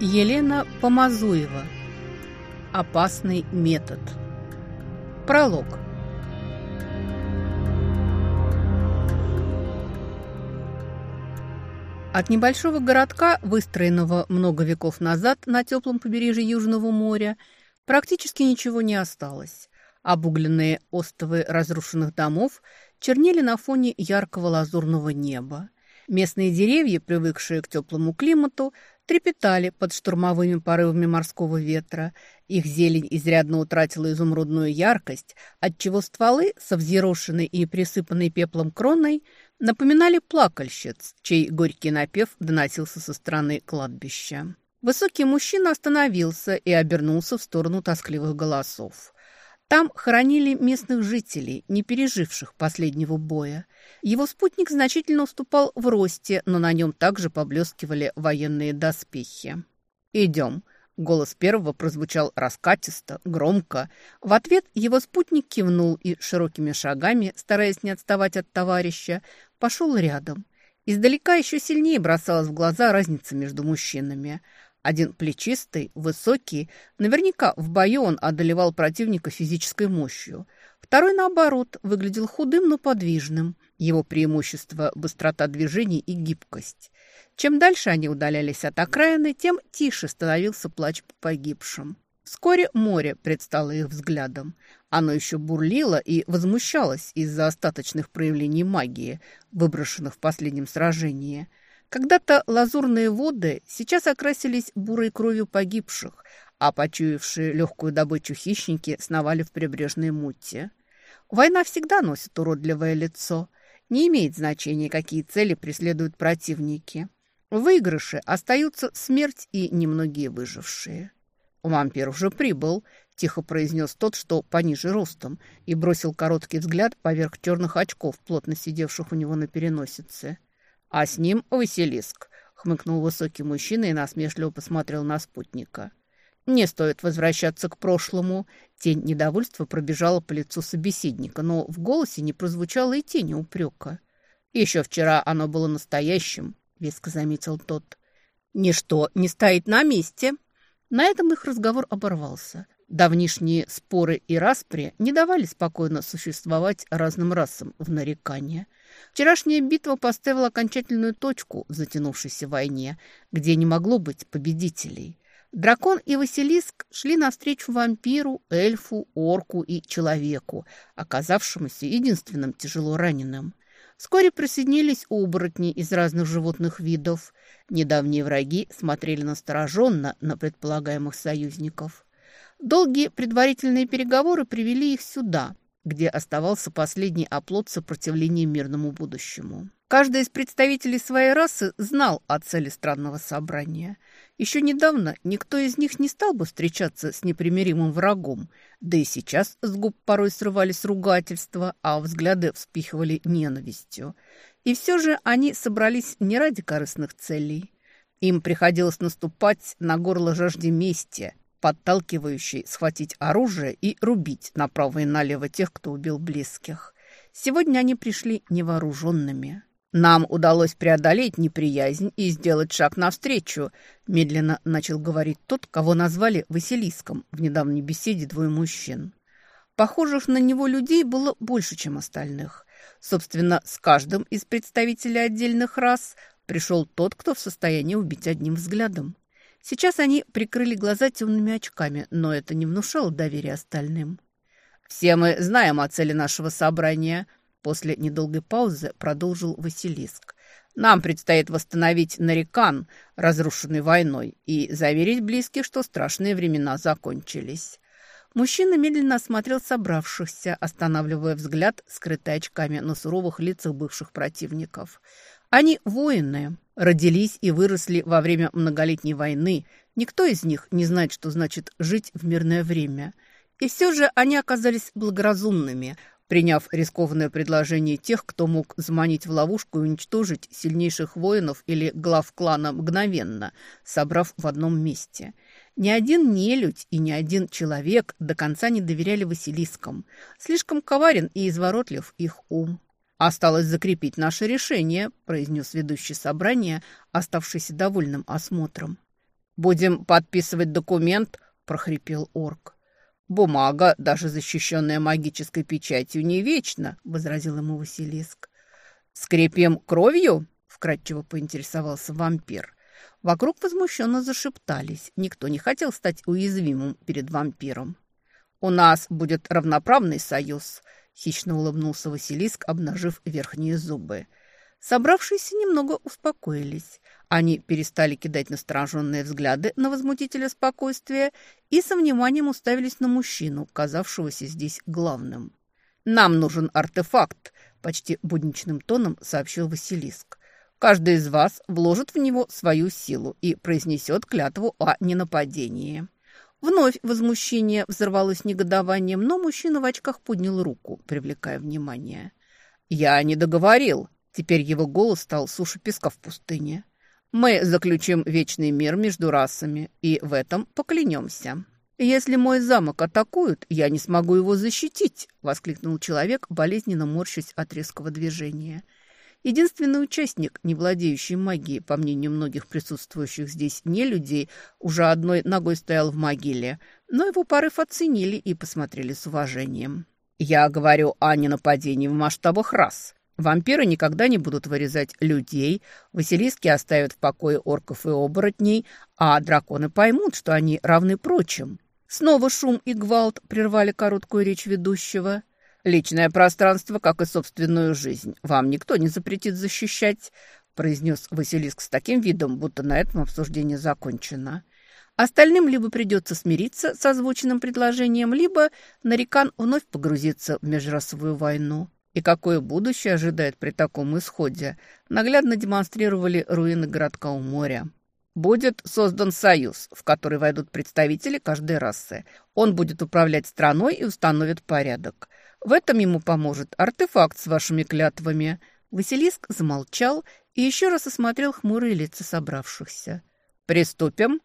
Елена Помазуева. Опасный метод. Пролог. От небольшого городка, выстроенного много веков назад на теплом побережье Южного моря, практически ничего не осталось. Обугленные остовы разрушенных домов чернели на фоне яркого лазурного неба. Местные деревья, привыкшие к теплому климату, трепетали под штурмовыми порывами морского ветра. Их зелень изрядно утратила изумрудную яркость, отчего стволы, со взъерошенной и присыпанной пеплом кроной, напоминали плакальщиц, чей горький напев доносился со стороны кладбища. Высокий мужчина остановился и обернулся в сторону тоскливых голосов. Там хоронили местных жителей, не переживших последнего боя. Его спутник значительно уступал в росте, но на нем также поблескивали военные доспехи. «Идем», Голос первого прозвучал раскатисто, громко. В ответ его спутник кивнул и широкими шагами, стараясь не отставать от товарища, пошел рядом. Издалека еще сильнее бросалась в глаза разница между мужчинами. Один плечистый, высокий, наверняка в бою он одолевал противника физической мощью. Второй, наоборот, выглядел худым, но подвижным. Его преимущество – быстрота движений и гибкость. Чем дальше они удалялись от окраины, тем тише становился плач по погибшим. Вскоре море предстало их взглядом. Оно еще бурлило и возмущалось из-за остаточных проявлений магии, выброшенных в последнем сражении. Когда-то лазурные воды сейчас окрасились бурой кровью погибших, а почуявшие легкую добычу хищники сновали в прибрежной муте. Война всегда носит уродливое лицо. Не имеет значения, какие цели преследуют противники. В выигрыше остаются смерть и немногие выжившие. «Вампир уже прибыл», – тихо произнес тот, что пониже ростом, и бросил короткий взгляд поверх черных очков, плотно сидевших у него на переносице. «А с ним Василиск», – хмыкнул высокий мужчина и насмешливо посмотрел на спутника. «Не стоит возвращаться к прошлому». Тень недовольства пробежала по лицу собеседника, но в голосе не прозвучало и тени упрека. Еще вчера оно было настоящим, — веско заметил тот. «Ничто не стоит на месте». На этом их разговор оборвался. Давнишние споры и распри не давали спокойно существовать разным расам в нарекания. Вчерашняя битва поставила окончательную точку в затянувшейся войне, где не могло быть победителей. Дракон и Василиск шли навстречу вампиру, эльфу, орку и человеку, оказавшемуся единственным тяжело раненым. Вскоре присоединились оборотни из разных животных видов. Недавние враги смотрели настороженно на предполагаемых союзников. Долгие предварительные переговоры привели их сюда, где оставался последний оплот сопротивления мирному будущему. Каждый из представителей своей расы знал о цели странного собрания. Еще недавно никто из них не стал бы встречаться с непримиримым врагом, да и сейчас с губ порой срывались ругательства, а взгляды вспихивали ненавистью. И все же они собрались не ради корыстных целей. Им приходилось наступать на горло жажде мести, подталкивающей схватить оружие и рубить направо и налево тех, кто убил близких. Сегодня они пришли невооруженными. «Нам удалось преодолеть неприязнь и сделать шаг навстречу», медленно начал говорить тот, кого назвали Василиском в недавней беседе двое мужчин. Похожих на него людей было больше, чем остальных. Собственно, с каждым из представителей отдельных рас пришел тот, кто в состоянии убить одним взглядом. Сейчас они прикрыли глаза темными очками, но это не внушало доверия остальным. «Все мы знаем о цели нашего собрания», После недолгой паузы продолжил Василиск. «Нам предстоит восстановить Нарикан, разрушенный войной, и заверить близких, что страшные времена закончились». Мужчина медленно осмотрел собравшихся, останавливая взгляд, скрытый очками на суровых лицах бывших противников. Они воины, родились и выросли во время многолетней войны. Никто из них не знает, что значит жить в мирное время. И все же они оказались благоразумными, приняв рискованное предложение тех, кто мог заманить в ловушку и уничтожить сильнейших воинов или глав клана мгновенно, собрав в одном месте. Ни один нелюдь и ни один человек до конца не доверяли Василискам. Слишком коварен и изворотлив их ум. «Осталось закрепить наше решение», – произнес ведущий собрание, оставшийся довольным осмотром. «Будем подписывать документ», – прохрипел орк. «Бумага, даже защищенная магической печатью, не вечна», – возразил ему Василиск. «Скрепим кровью?» – вкратчиво поинтересовался вампир. Вокруг возмущенно зашептались. Никто не хотел стать уязвимым перед вампиром. «У нас будет равноправный союз», – хищно улыбнулся Василиск, обнажив верхние зубы. Собравшиеся немного успокоились. Они перестали кидать настороженные взгляды на возмутителя спокойствия и со вниманием уставились на мужчину, казавшегося здесь главным. «Нам нужен артефакт», – почти будничным тоном сообщил Василиск. «Каждый из вас вложит в него свою силу и произнесет клятву о ненападении». Вновь возмущение взорвалось негодованием, но мужчина в очках поднял руку, привлекая внимание. «Я не договорил», Теперь его голос стал суше песка в пустыне. «Мы заключим вечный мир между расами, и в этом поклянемся». «Если мой замок атакуют, я не смогу его защитить», — воскликнул человек, болезненно морщась от резкого движения. Единственный участник, не владеющий магией, по мнению многих присутствующих здесь не людей, уже одной ногой стоял в могиле, но его порыв оценили и посмотрели с уважением. «Я говорю о ненападении в масштабах рас. Вампиры никогда не будут вырезать людей, Василиски оставят в покое орков и оборотней, а драконы поймут, что они равны прочим. Снова шум и гвалт прервали короткую речь ведущего. «Личное пространство, как и собственную жизнь, вам никто не запретит защищать», произнес Василиск с таким видом, будто на этом обсуждение закончено. Остальным либо придется смириться с озвученным предложением, либо Нарикан вновь погрузится в межрасовую войну. И какое будущее ожидает при таком исходе, наглядно демонстрировали руины городка у моря. Будет создан союз, в который войдут представители каждой расы. Он будет управлять страной и установит порядок. В этом ему поможет артефакт с вашими клятвами. Василиск замолчал и еще раз осмотрел хмурые лица собравшихся. «Приступим?»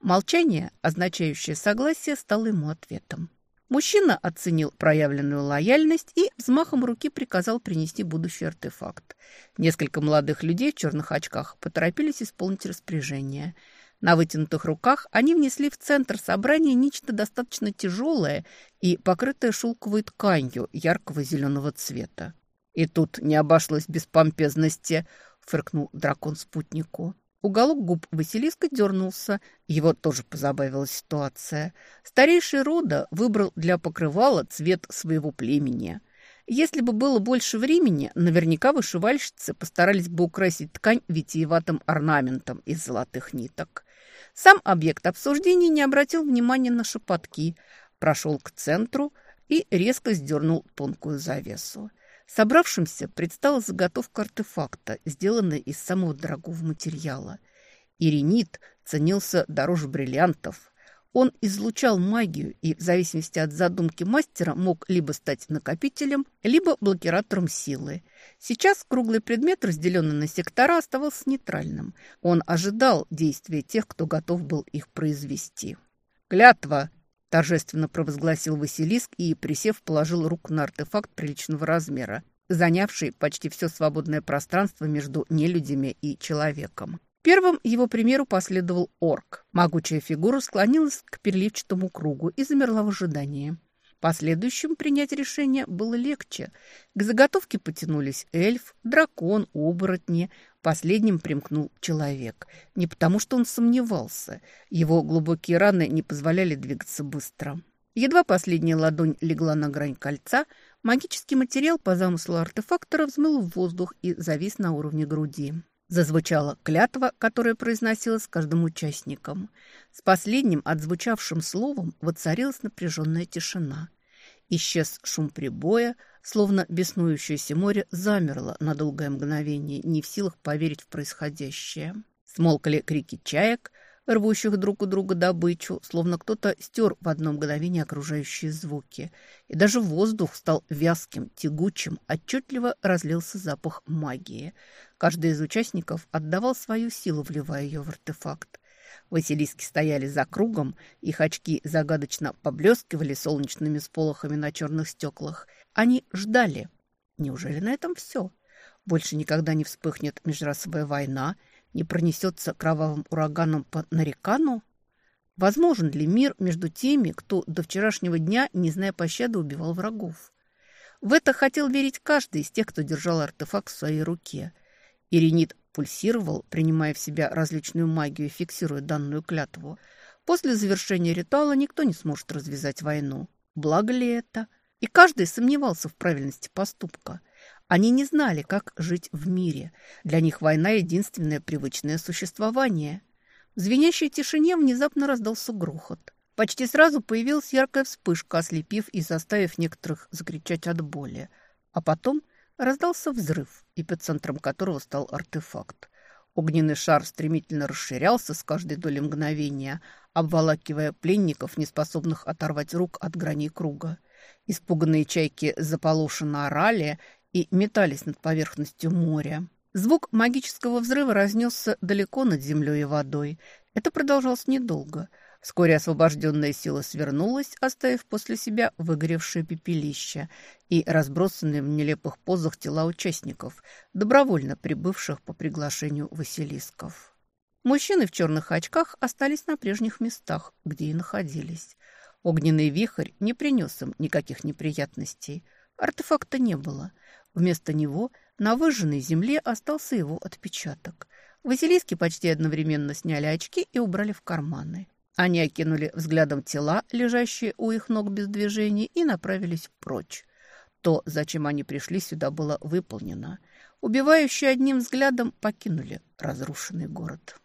Молчание, означающее согласие, стало ему ответом. Мужчина оценил проявленную лояльность и взмахом руки приказал принести будущий артефакт. Несколько молодых людей в черных очках поторопились исполнить распоряжение. На вытянутых руках они внесли в центр собрания нечто достаточно тяжелое и покрытое шелковой тканью яркого зеленого цвета. «И тут не обошлось без помпезности», — фыркнул дракон спутнику. Уголок губ Василиска дернулся. Его тоже позабавила ситуация. Старейший рода выбрал для покрывала цвет своего племени. Если бы было больше времени, наверняка вышивальщицы постарались бы украсить ткань витиеватым орнаментом из золотых ниток. Сам объект обсуждения не обратил внимания на шепотки, прошел к центру и резко сдернул тонкую завесу. Собравшимся предстала заготовка артефакта, сделанная из самого дорогого материала. Иринит ценился дороже бриллиантов. Он излучал магию и, в зависимости от задумки мастера, мог либо стать накопителем, либо блокиратором силы. Сейчас круглый предмет, разделенный на сектора, оставался нейтральным. Он ожидал действия тех, кто готов был их произвести. «Клятва!» торжественно провозгласил Василиск и, присев, положил руку на артефакт приличного размера, занявший почти все свободное пространство между нелюдями и человеком. Первым его примеру последовал орк. Могучая фигура склонилась к переливчатому кругу и замерла в ожидании. Последующим принять решение было легче. К заготовке потянулись эльф, дракон, оборотни. Последним примкнул человек. Не потому, что он сомневался. Его глубокие раны не позволяли двигаться быстро. Едва последняя ладонь легла на грань кольца, магический материал по замыслу артефактора взмыл в воздух и завис на уровне груди. Зазвучала клятва, которая произносилась каждым участником. С последним отзвучавшим словом воцарилась напряженная тишина. Исчез шум прибоя, словно беснующееся море замерло на долгое мгновение, не в силах поверить в происходящее. Смолкали крики чаек, рвущих друг у друга добычу, словно кто-то стер в одно мгновение окружающие звуки. И даже воздух стал вязким, тягучим, отчетливо разлился запах магии. Каждый из участников отдавал свою силу, вливая ее в артефакт. Василиски стояли за кругом, их очки загадочно поблескивали солнечными сполохами на черных стеклах. Они ждали. Неужели на этом все? Больше никогда не вспыхнет межрасовая война – не пронесется кровавым ураганом по Нарикану? Возможен ли мир между теми, кто до вчерашнего дня, не зная пощады, убивал врагов? В это хотел верить каждый из тех, кто держал артефакт в своей руке. Иринит пульсировал, принимая в себя различную магию и фиксируя данную клятву. После завершения ритуала никто не сможет развязать войну. Благо ли это? И каждый сомневался в правильности поступка. Они не знали, как жить в мире. Для них война – единственное привычное существование. В звенящей тишине внезапно раздался грохот. Почти сразу появилась яркая вспышка, ослепив и заставив некоторых закричать от боли. А потом раздался взрыв, эпицентром которого стал артефакт. Огненный шар стремительно расширялся с каждой долей мгновения, обволакивая пленников, неспособных оторвать рук от граней круга. Испуганные чайки заполошенно орали и метались над поверхностью моря. Звук магического взрыва разнесся далеко над землей и водой. Это продолжалось недолго. Вскоре освобожденная сила свернулась, оставив после себя выгоревшее пепелище и разбросанные в нелепых позах тела участников, добровольно прибывших по приглашению Василисков. Мужчины в черных очках остались на прежних местах, где и находились. Огненный вихрь не принес им никаких неприятностей. Артефакта не было. Вместо него – на выжженной земле остался его отпечаток. Василиски почти одновременно сняли очки и убрали в карманы. Они окинули взглядом тела, лежащие у их ног без движения, и направились прочь. То, зачем они пришли сюда, было выполнено. Убивающие одним взглядом покинули разрушенный город.